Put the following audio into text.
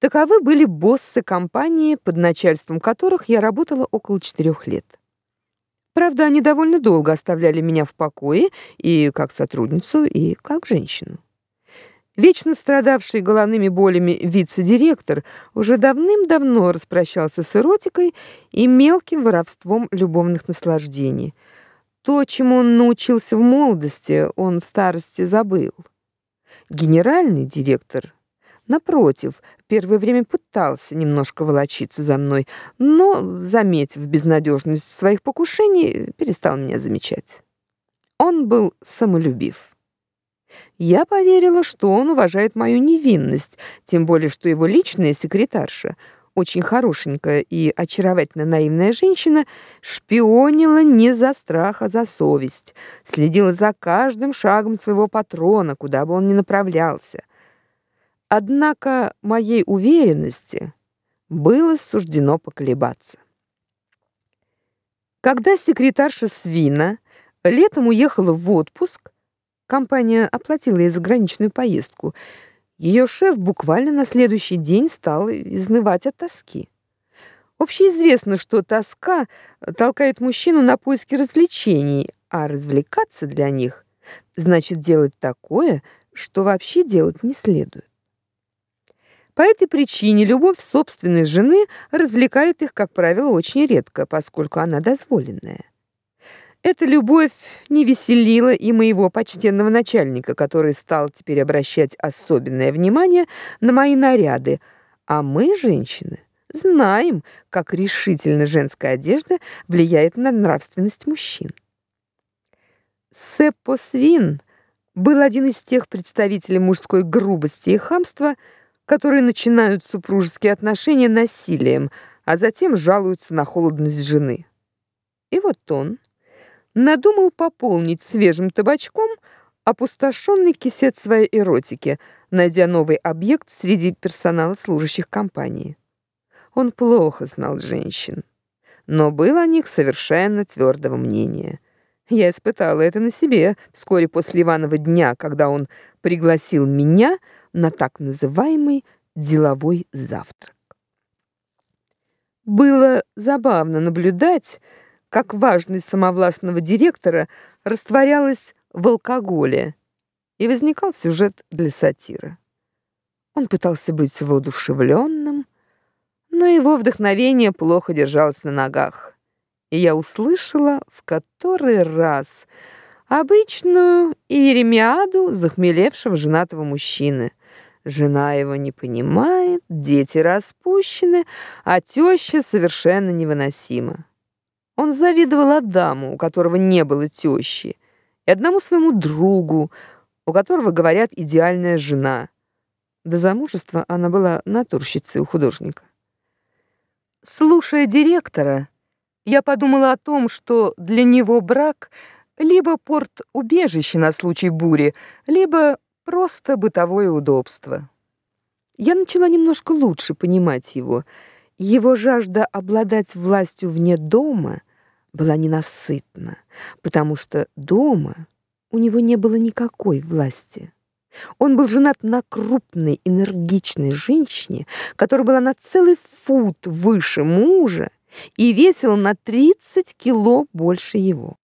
Таковы были боссы компании, под начальством которых я работала около четырех лет. Правда, они довольно долго оставляли меня в покое и как сотрудницу, и как женщину. Вечно страдавший головными болями вице-директор уже давным-давно распрощался с эротикой и мелким воровством любовных наслаждений. То, чему он научился в молодости, он в старости забыл. Генеральный директор напротив, первое время пытался немножко волочиться за мной, но, заметив безнадежность своих покушений, перестал меня замечать. Он был самолюбив. Я поверила, что он уважает мою невинность, тем более что его личная секретарша, очень хорошенькая и очаровательно наивная женщина, шпионила не за страх, а за совесть, следила за каждым шагом своего патрона, куда бы он ни направлялся. Однако моей уверенности было суждено поколебаться. Когда секретарша Свина летом уехала в отпуск, Компания оплатила ей заграничную поездку. Ее шеф буквально на следующий день стал изнывать от тоски. Общеизвестно, что тоска толкает мужчину на поиски развлечений, а развлекаться для них значит делать такое, что вообще делать не следует. По этой причине любовь собственной жены развлекает их, как правило, очень редко, поскольку она дозволенная. Эта любовь не веселила и моего почтенного начальника, который стал теперь обращать особенное внимание на мои наряды, а мы, женщины, знаем, как решительно женская одежда влияет на нравственность мужчин. Сеппо Свин был один из тех представителей мужской грубости и хамства, которые начинают супружеские отношения насилием, а затем жалуются на холодность жены. И вот он, надумал пополнить свежим табачком опустошенный кисет своей эротики, найдя новый объект среди персонала служащих компании. Он плохо знал женщин, но был о них совершенно твердого мнения. Я испытала это на себе вскоре после Иванова дня, когда он пригласил меня на так называемый деловой завтрак. Было забавно наблюдать, как важность самовластного директора растворялась в алкоголе, и возникал сюжет для сатиры. Он пытался быть воодушевленным, но его вдохновение плохо держалось на ногах. И я услышала в который раз обычную иеремиаду захмелевшего женатого мужчины. Жена его не понимает, дети распущены, а теща совершенно невыносима. Он завидовал Адаму, у которого не было тещи, и одному своему другу, у которого, говорят, идеальная жена. До замужества она была натурщицей у художника. Слушая директора, я подумала о том, что для него брак либо порт убежище на случай бури, либо просто бытовое удобство. Я начала немножко лучше понимать его. Его жажда обладать властью вне дома была ненасытна, потому что дома у него не было никакой власти. Он был женат на крупной, энергичной женщине, которая была на целый фут выше мужа и весила на 30 кило больше его.